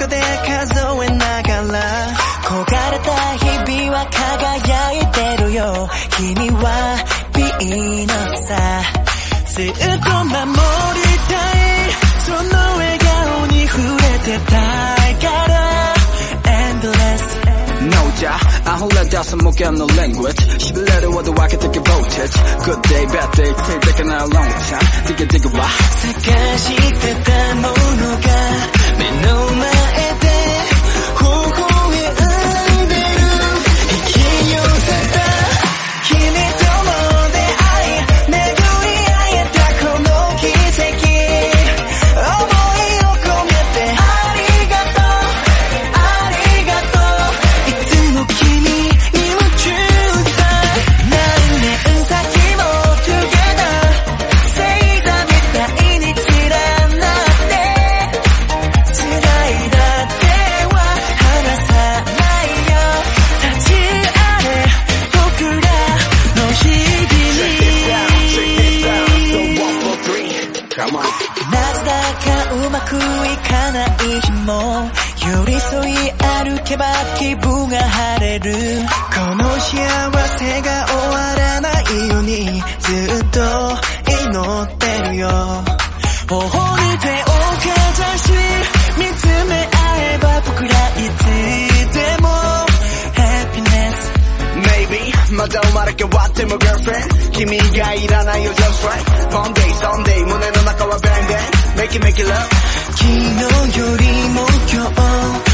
그대 가서 왜 나갈라 고가르다 희비와 가가야일 대로요 기미와 비인없사 쓸끔한 머리 따위 손 너에가 오니 후레됐다 I hold that down some more no language. She be let it what do I can take a voltage. Good day, bad day, take taking a long time. Dig it, dig it, why? Come on. なぜだかうまくいかない日も寄り添い歩けば気分が晴れるこの幸せが終わらないようにずっと祈ってるよ頬に手をかざし見つめ合えば僕らいつ 맞아 말할게. What am I girlfriend? 기미가 일하나 you just right. Monday Sunday 문에는 아까와 bang bang. Make it make it love. 기노 요리 목요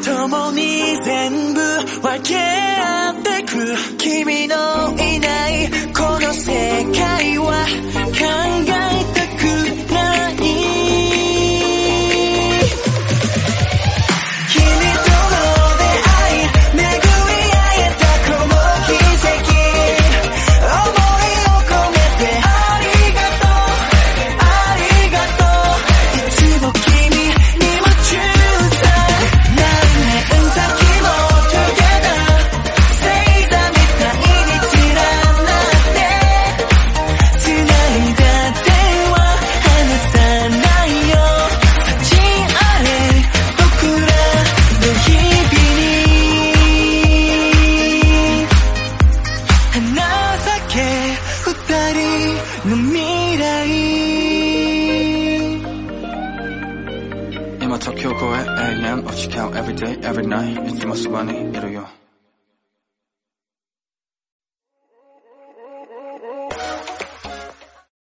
共に全部分け合ってく。君のいないこの世界は 今東京公演 AM 落ち count every day, every night いつもそばにいるよ